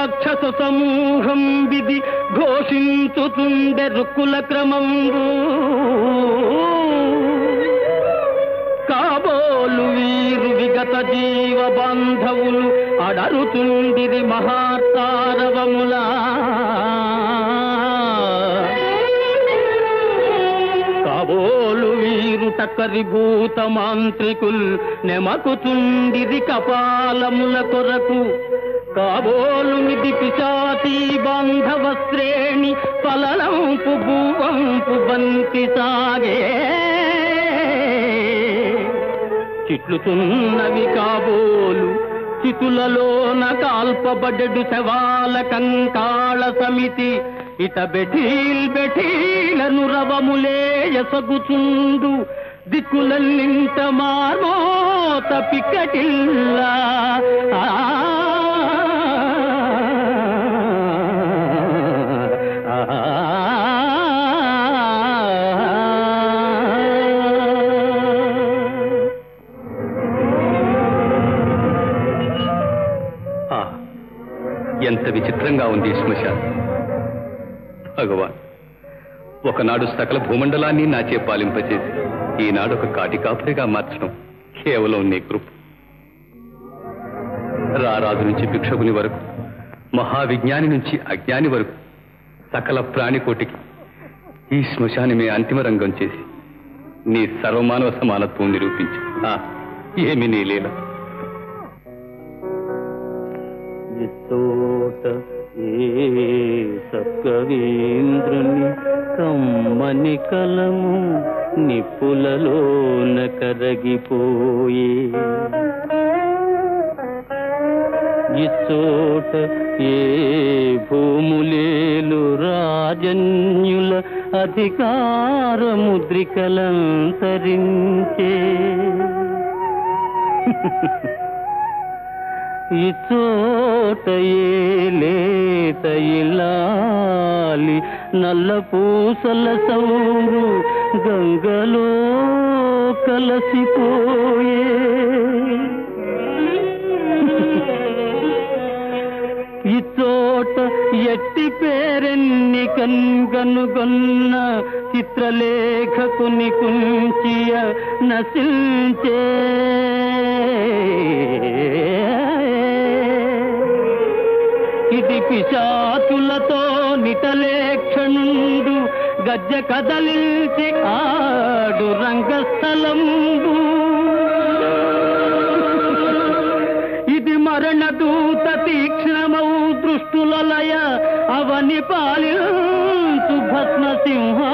రాక్షస సమూహం విధి ఘోషించుతుండే రుక్కుల క్రమంబు కాబోలు వీరు విగత జీవ బాంధవులు అడరుతుండిది మహాతారవములా. కాబోలు వీరు టక్కరి భూత మాంత్రికుల్ నెమకుతుండిది కపాలముల కొరకు. కాబోలు నిధి పిశాచి బాంధవ శ్రేణి పలలంపు భూవంపు బంతి సాగే. చిట్లుతున్నవి కాబోలు చితులలోన కాల్పబడ్డడు శవాల కంకాళ సమితి. ఇత బెఠీల్ బెఠీలను రవములే ఎసగుచుండు దిక్కులన్నింట మార్మోత పిక్కటిల్లా. ఎంత విచిత్రంగా ఉంది ఈ భగవాన్ ఒకనాడు సకల భూమండలాన్ని నాచే పాలింపచేసి ఈనాడు ఒక కాటి కాపురిగా మార్చడం కేవలం నీ కృప. రారాజు నుంచి భిక్షకుని వరకు మహావిజ్ఞాని నుంచి అజ్ఞాని వరకు సకల ప్రాణికోటికి ఈ శ్మశానమే అంతిమ రంగం చేసి నీ సర్వమానవ సమానత్వం నిరూపించి. ఏమి నీ లీల? ఇచ్చోట ఏ సత్కవీంద్రుని కమ్మని కలము నిప్పులలోన కరగిపోయే. ఇచ్చోట ఏ భూములేలు రాజన్యుల అధికార ముద్రికలంతరించే ఈ చోట లేత ఇల్లాలి నల్ల పూసల సౌరు గంగలో కలసిపోయే. ఈ చోట ఎట్టి పేరెన్ని కన్గనుగొన్న చిత్రలేఖకుని కుంచియ నశించే. ఇది పిశాచులతో నితలేక్షణుండు గజ్జ కదలించి ఆడు రంగస్థలంబు. ఇది మరణ దూత తీక్ష్ణమౌ దృష్టుల అవని పాలించు భస్మ సింహా